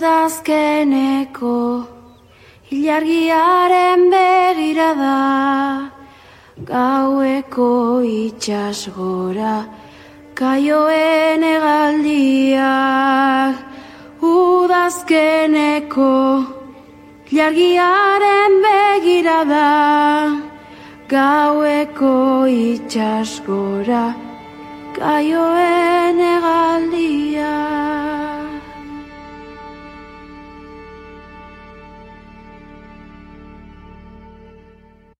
udazkeneko ilargiaren begira da gaueko itxasgora kaioen egaldiak udazkeneko ilargiaren begira da gaueko itxasgora kaioen egaldiak